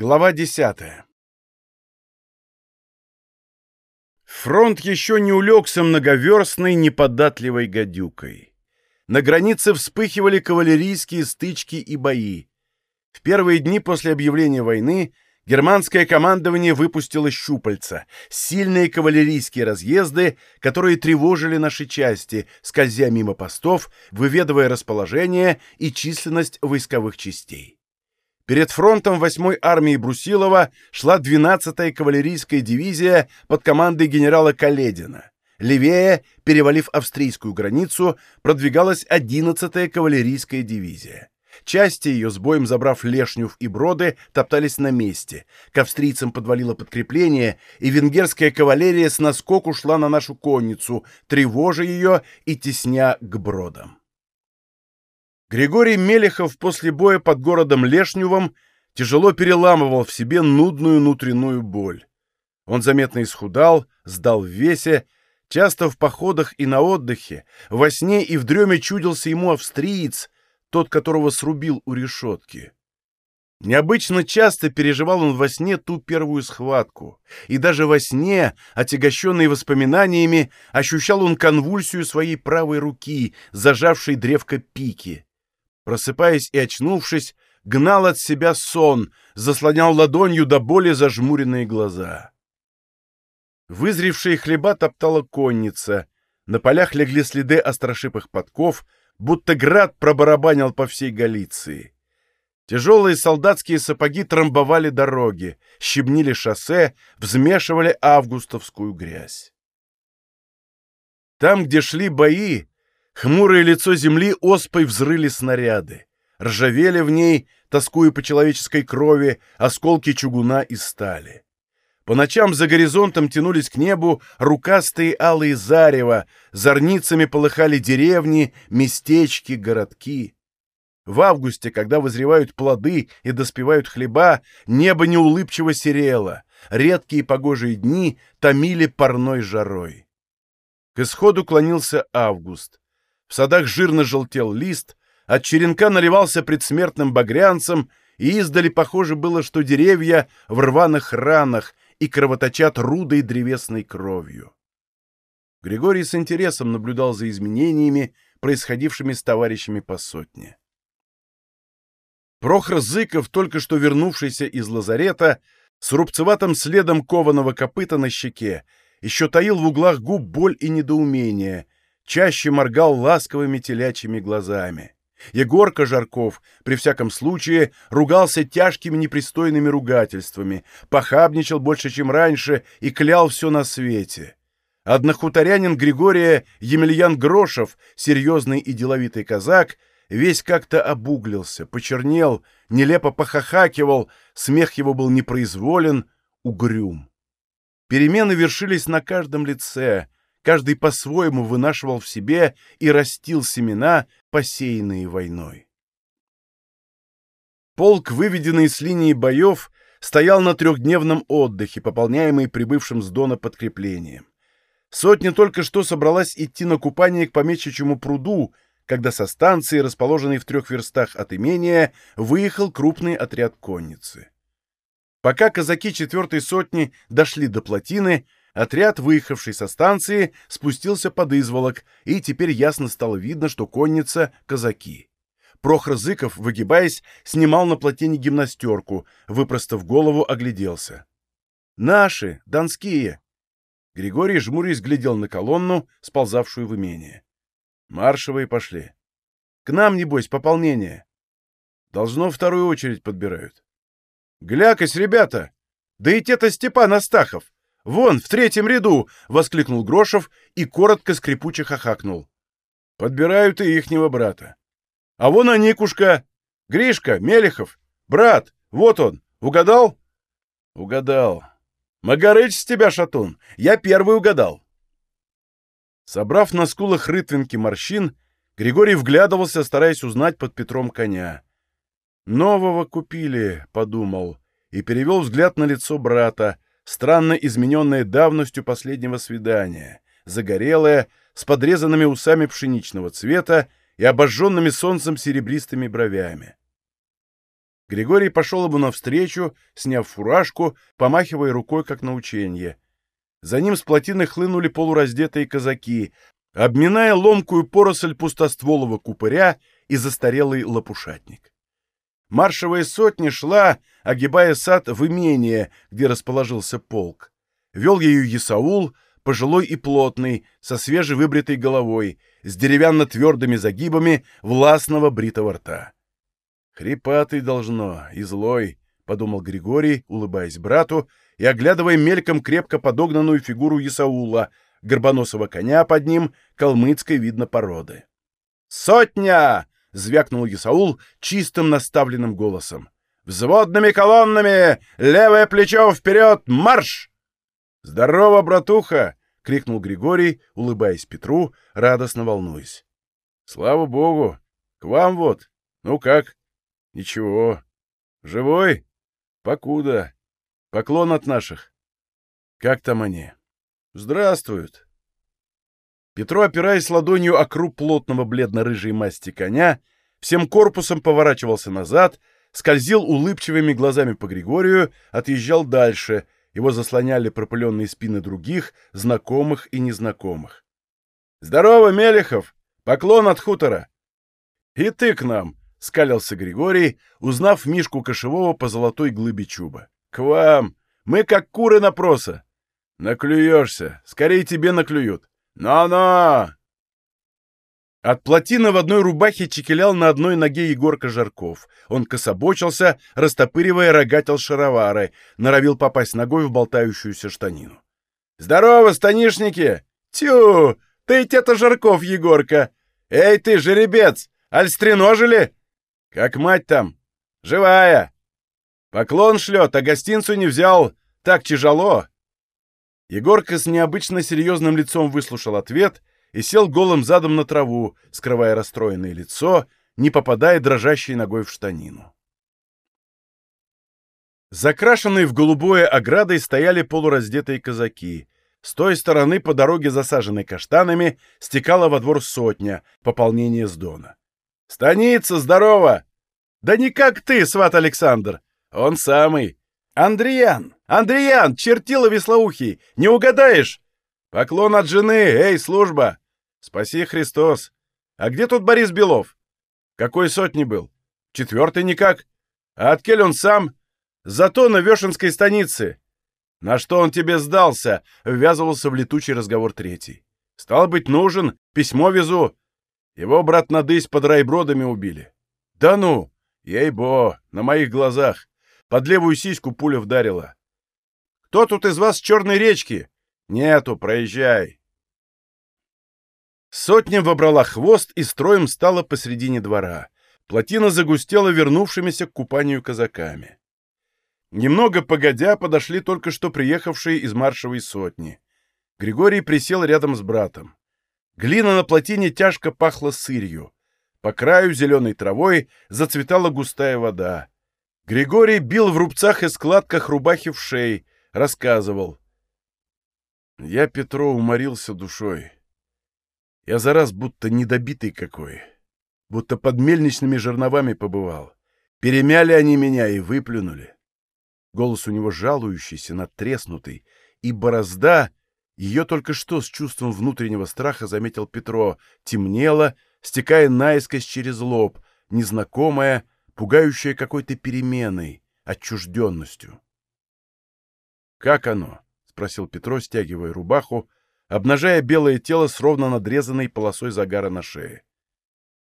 Глава десятая Фронт еще не улегся многоверстной, неподатливой гадюкой. На границе вспыхивали кавалерийские стычки и бои. В первые дни после объявления войны германское командование выпустило щупальца, сильные кавалерийские разъезды, которые тревожили наши части, скользя мимо постов, выведывая расположение и численность войсковых частей. Перед фронтом 8-й армии Брусилова шла 12-я кавалерийская дивизия под командой генерала Каледина. Левее, перевалив австрийскую границу, продвигалась 11-я кавалерийская дивизия. Части ее, с боем забрав Лешнюв и Броды, топтались на месте. К австрийцам подвалило подкрепление, и венгерская кавалерия с наскоку шла на нашу конницу, тревожа ее и тесня к Бродам. Григорий Мелехов после боя под городом Лешнювом тяжело переламывал в себе нудную внутреннюю боль. Он заметно исхудал, сдал в весе, часто в походах и на отдыхе, во сне и в дреме чудился ему австриец, тот, которого срубил у решетки. Необычно часто переживал он во сне ту первую схватку, и даже во сне, отягощенный воспоминаниями, ощущал он конвульсию своей правой руки, зажавшей древко пики. Просыпаясь и очнувшись, гнал от себя сон, заслонял ладонью до боли зажмуренные глаза. Вызревшие хлеба топтала конница, на полях легли следы острошипых подков, будто град пробарабанил по всей Галиции. Тяжелые солдатские сапоги трамбовали дороги, щебнили шоссе, взмешивали августовскую грязь. Там, где шли бои, Хмурое лицо земли оспой взрыли снаряды. Ржавели в ней, тоскуя по человеческой крови, осколки чугуна и стали. По ночам за горизонтом тянулись к небу рукастые алые зарева, зорницами полыхали деревни, местечки, городки. В августе, когда вызревают плоды и доспевают хлеба, небо неулыбчиво серело, редкие погожие дни томили парной жарой. К исходу клонился август. В садах жирно желтел лист, от черенка наливался предсмертным багрянцем, и издали похоже было, что деревья в рваных ранах и кровоточат рудой древесной кровью. Григорий с интересом наблюдал за изменениями, происходившими с товарищами по сотне. Прохор Зыков, только что вернувшийся из лазарета, с рубцеватым следом кованого копыта на щеке, еще таил в углах губ боль и недоумение — чаще моргал ласковыми телячьими глазами. Егорка Жарков при всяком случае ругался тяжкими непристойными ругательствами, похабничал больше, чем раньше, и клял все на свете. Однохуторянин Григория Емельян Грошев, серьезный и деловитый казак, весь как-то обуглился, почернел, нелепо похохакивал, смех его был непроизволен, угрюм. Перемены вершились на каждом лице — каждый по-своему вынашивал в себе и растил семена, посеянные войной. Полк, выведенный с линии боев, стоял на трехдневном отдыхе, пополняемый прибывшим с Дона подкреплением. Сотня только что собралась идти на купание к помещичьему пруду, когда со станции, расположенной в трех верстах от имения, выехал крупный отряд конницы. Пока казаки четвертой сотни дошли до плотины, Отряд, выехавший со станции, спустился под изволок, и теперь ясно стало видно, что конница — казаки. Прохор Зыков, выгибаясь, снимал на плотине гимнастерку, выпростав голову, огляделся. «Наши, донские!» Григорий, жмурясь, глядел на колонну, сползавшую в имение. «Маршевые пошли. К нам, небось, пополнение. Должно вторую очередь подбирают. Глякось, ребята! Да и те-то Степан Астахов! «Вон, в третьем ряду!» — воскликнул Грошев и коротко скрипуче хохакнул. «Подбирают и ихнего брата. А вон Аникушка! Гришка, Мелехов! Брат, вот он! Угадал?» «Угадал. Магарыч с тебя, шатун! Я первый угадал!» Собрав на скулах рытвинки морщин, Григорий вглядывался, стараясь узнать под Петром коня. «Нового купили», — подумал, и перевел взгляд на лицо брата, странно измененная давностью последнего свидания, загорелая, с подрезанными усами пшеничного цвета и обожженными солнцем серебристыми бровями. Григорий пошел ему навстречу, сняв фуражку, помахивая рукой, как на ученье. За ним с плотины хлынули полураздетые казаки, обминая ломкую поросль пустостволого купыря и застарелый лопушатник. Маршевая сотня шла, огибая сад в имение, где расположился полк. Вел ее Исаул, пожилой и плотный, со свежевыбритой головой, с деревянно-твердыми загибами властного бритого рта. «Хрипатый должно, и злой», — подумал Григорий, улыбаясь брату и оглядывая мельком крепко подогнанную фигуру Исаула, горбоносого коня под ним, калмыцкой видно породы. «Сотня!» — звякнул Исаул чистым наставленным голосом. «Взводными колоннами! Левое плечо вперед! Марш!» «Здорово, братуха!» — крикнул Григорий, улыбаясь Петру, радостно волнуясь. «Слава богу! К вам вот! Ну как?» Ничего. Живой? Покуда. Поклон от наших. Как там они? Здравствуют. Петро, опираясь ладонью о круп плотного бледно-рыжей масти коня, всем корпусом поворачивался назад, скользил улыбчивыми глазами по Григорию, отъезжал дальше, его заслоняли пропыленные спины других, знакомых и незнакомых. «Здорово, Мелехов! Поклон от хутора!» «И ты к нам!» — скалился Григорий, узнав Мишку Кошевого по золотой глыбе чуба. — К вам! Мы как куры на проса! — Наклюешься! Скорее тебе наклюют! Но-но! От плотины в одной рубахе чекелял на одной ноге Егорка Жарков. Он кособочился, растопыривая рогател шаровары, норовил попасть ногой в болтающуюся штанину. — Здорово, станишники! Тю! Ты это Жарков, Егорка! Эй ты, жеребец! Аль стреножили? Как мать там? Живая! Поклон шлет, а гостинцу не взял. Так тяжело. Егорка с необычно серьезным лицом выслушал ответ и сел голым задом на траву, скрывая расстроенное лицо, не попадая дрожащей ногой в штанину. Закрашенные в голубое оградой стояли полураздетые казаки. С той стороны по дороге, засаженной каштанами, стекала во двор сотня, пополнение с дона. «Станица, здорово!» «Да не как ты, сват Александр! Он самый! Андреян! Андреян, чертила веслоухий! Не угадаешь? Поклон от жены! Эй, служба! Спаси Христос! А где тут Борис Белов? Какой сотни был? Четвертый никак. А откель он сам? Зато на Вешенской станице. На что он тебе сдался? Ввязывался в летучий разговор третий. Стал быть, нужен, письмо везу. Его, брат, надысь под райбродами убили. Да ну! Ей-бо, на моих глазах. Под левую сиську пуля вдарила. Кто тут из вас с Черной речки? Нету, проезжай. Сотня вобрала хвост и строем стала посредине двора. Плотина загустела вернувшимися к купанию казаками. Немного погодя подошли только что приехавшие из маршевой сотни. Григорий присел рядом с братом. Глина на плотине тяжко пахла сырью. По краю зеленой травой зацветала густая вода. Григорий бил в рубцах и складках рубахи в шей, рассказывал. Я, Петро, уморился душой. Я за раз будто недобитый какой, будто под мельничными жерновами побывал. Перемяли они меня и выплюнули. Голос у него жалующийся, надтреснутый, и борозда, ее только что с чувством внутреннего страха заметил Петро, темнела, стекая наискось через лоб, незнакомая, пугающая какой-то переменой, отчужденностью. «Как оно?» — спросил Петро, стягивая рубаху, обнажая белое тело с ровно надрезанной полосой загара на шее.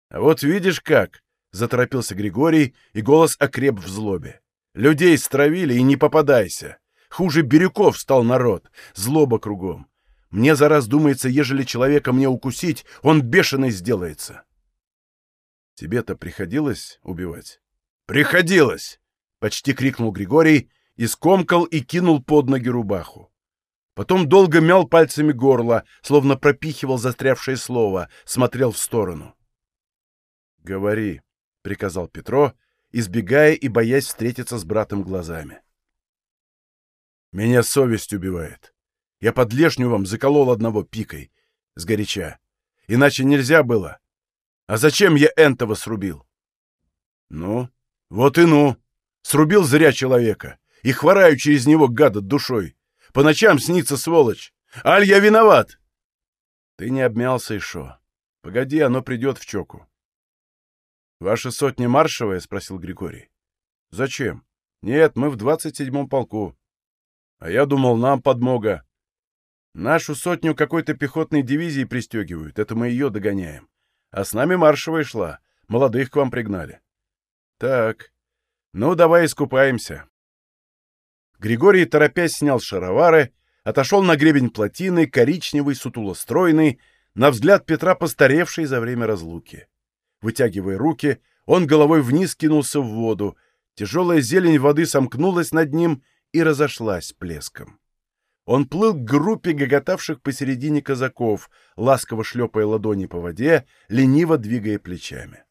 «А вот видишь как!» — заторопился Григорий, и голос окреп в злобе. «Людей стравили, и не попадайся! Хуже Бирюков стал народ, злоба кругом. Мне за раз думается, ежели человека мне укусить, он бешеный сделается. Тебе-то приходилось убивать? Приходилось! Почти крикнул Григорий, и скомкал и кинул под ноги рубаху. Потом долго мял пальцами горло, словно пропихивал застрявшее слово, смотрел в сторону. «Говори», — приказал Петро, избегая и боясь встретиться с братом глазами. «Меня совесть убивает. Я под лешню вам заколол одного пикой. Сгоряча. Иначе нельзя было. А зачем я энтого срубил? Ну, вот и ну. Срубил зря человека. И хвораю через него, гада, душой. По ночам снится сволочь. Аль, я виноват!» «Ты не обмялся, Ишо. Погоди, оно придет в чоку». «Ваша сотня маршевая?» — спросил Григорий. «Зачем? Нет, мы в двадцать седьмом полку. А я думал, нам подмога. Нашу сотню какой-то пехотной дивизии пристегивают, это мы ее догоняем. А с нами маршевая шла, молодых к вам пригнали. Так, ну давай искупаемся». Григорий, торопясь, снял шаровары, отошел на гребень плотины, коричневый, сутулостройный, на взгляд Петра постаревший за время разлуки. Вытягивая руки, он головой вниз кинулся в воду, тяжелая зелень воды сомкнулась над ним и разошлась плеском. Он плыл к группе гоготавших посередине казаков, ласково шлепая ладони по воде, лениво двигая плечами.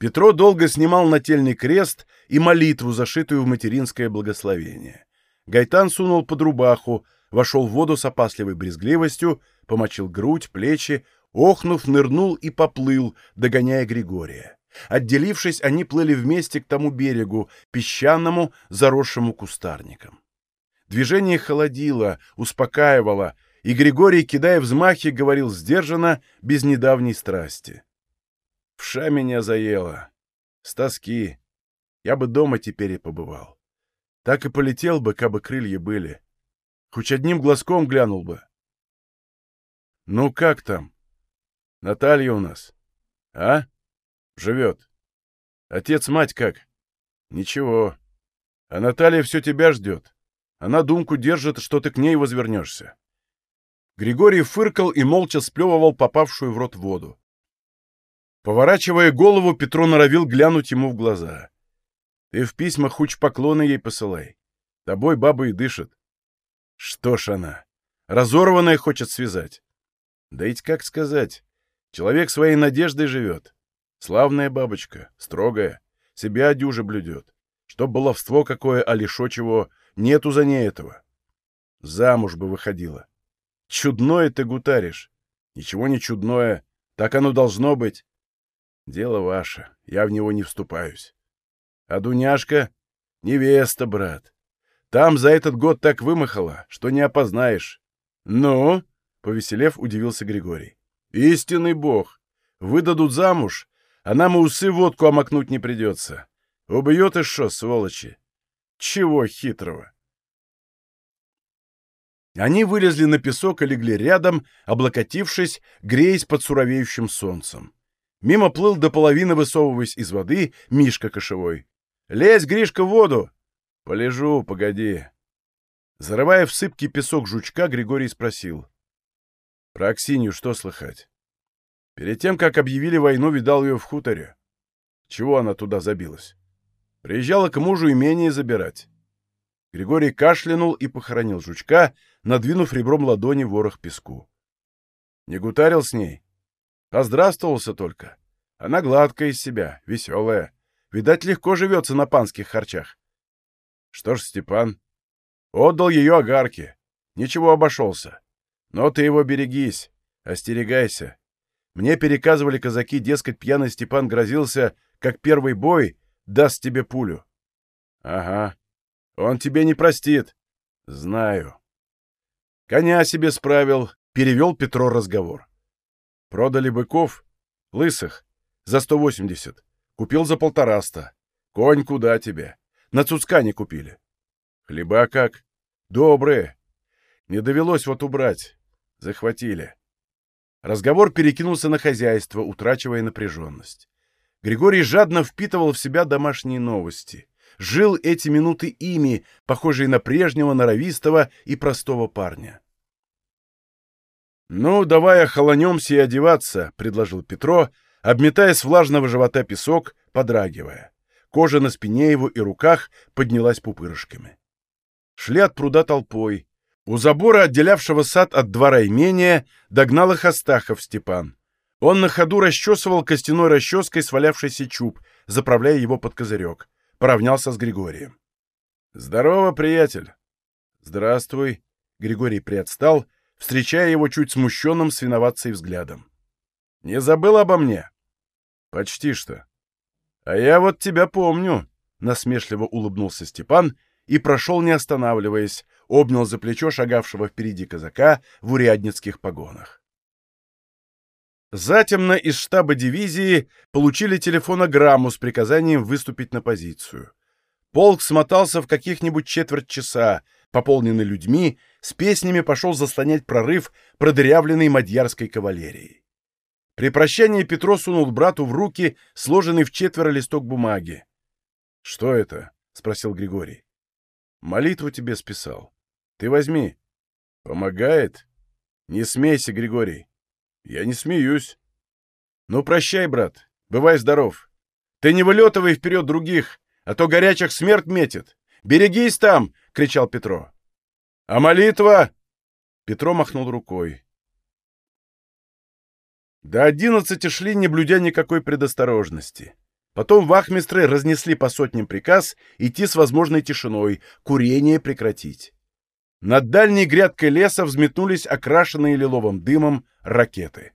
Петро долго снимал нательный крест и молитву, зашитую в материнское благословение. Гайтан сунул под рубаху, вошел в воду с опасливой брезгливостью, помочил грудь, плечи, охнув, нырнул и поплыл, догоняя Григория. Отделившись, они плыли вместе к тому берегу, песчаному, заросшему кустарником. Движение холодило, успокаивало, и Григорий, кидая взмахи, говорил сдержанно, без недавней страсти. Вша меня заела. С тоски. Я бы дома теперь и побывал. Так и полетел бы, кабы крылья были. Хоть одним глазком глянул бы. Ну как там? Наталья у нас. А? Живет. Отец-мать как? Ничего. А Наталья все тебя ждет. Она думку держит, что ты к ней возвернешься. Григорий фыркал и молча сплевывал попавшую в рот воду. Поворачивая голову, Петро норовил глянуть ему в глаза. «Ты в письмах хуч поклоны ей посылай. Тобой баба и дышит». «Что ж она? Разорванная хочет связать». «Да ведь как сказать? Человек своей надеждой живет. Славная бабочка, строгая, себя дюже блюдет. Чтоб баловство какое, а лишо чего, нету за ней этого. Замуж бы выходила. Чудное ты гутаришь. Ничего не чудное, так оно должно быть. Дело ваше, я в него не вступаюсь. А Дуняшка — невеста, брат. Там за этот год так вымахала, что не опознаешь. Ну, — повеселев, удивился Григорий. Истинный бог. Выдадут замуж, а нам и усы водку омакнуть не придется. Убьет и шо, сволочи. Чего хитрого? Они вылезли на песок и легли рядом, облокотившись, греясь под суровеющим солнцем. Мимо плыл до половины, высовываясь из воды, Мишка кошевой. «Лезь, Гришка, в воду!» «Полежу, погоди». Зарывая в сыпкий песок жучка, Григорий спросил. «Про Аксинью что слыхать?» Перед тем, как объявили войну, видал ее в хуторе. Чего она туда забилась? Приезжала к мужу имение забирать. Григорий кашлянул и похоронил жучка, надвинув ребром ладони ворох песку. Не гутарил с ней? Поздравствовался только. Она гладкая из себя, веселая. Видать, легко живется на панских харчах. Что ж, Степан, отдал ее огарке. Ничего обошелся. Но ты его берегись, остерегайся. Мне переказывали казаки, дескать, пьяный Степан грозился, как первый бой, даст тебе пулю. Ага. Он тебе не простит. Знаю. Коня себе справил, перевел Петро разговор. Продали быков, лысых, за 180. Купил за полтораста. Конь куда тебе? На Цуцкане купили. Хлеба как? Добрые. Не довелось вот убрать. Захватили. Разговор перекинулся на хозяйство, утрачивая напряженность. Григорий жадно впитывал в себя домашние новости. Жил эти минуты ими, похожие на прежнего, норовистого и простого парня. «Ну, давай охолонемся и одеваться», — предложил Петро, обметая с влажного живота песок, подрагивая. Кожа на спине его и руках поднялась пупырышками. Шли от пруда толпой. У забора, отделявшего сад от двора имения, догнал их Астахов Степан. Он на ходу расчесывал костяной расческой свалявшийся чуб, заправляя его под козырек. Поравнялся с Григорием. «Здорово, приятель!» «Здравствуй!» Григорий приотстал, — встречая его чуть смущенным с виноватцей взглядом. «Не забыл обо мне?» «Почти что. А я вот тебя помню. насмешливо улыбнулся Степан и прошел, не останавливаясь, обнял за плечо шагавшего впереди казака в урядницких погонах. Затемно из штаба дивизии получили телефонограмму с приказанием выступить на позицию. Полк смотался в каких-нибудь четверть часа, пополненный людьми, с песнями пошел заслонять прорыв продырявленной мадьярской кавалерией. При прощании Петро сунул брату в руки сложенный в четверо листок бумаги. — Что это? — спросил Григорий. — Молитву тебе списал. Ты возьми. — Помогает? — Не смейся, Григорий. — Я не смеюсь. — Ну, прощай, брат. Бывай здоров. Ты не вылетывай вперед других, а то горячих смерть метит. Берегись там! — кричал Петро. — А молитва? Петро махнул рукой. До одиннадцати шли, не блюдя никакой предосторожности. Потом вахмистры разнесли по сотням приказ идти с возможной тишиной, курение прекратить. Над дальней грядкой леса взметнулись окрашенные лиловым дымом ракеты.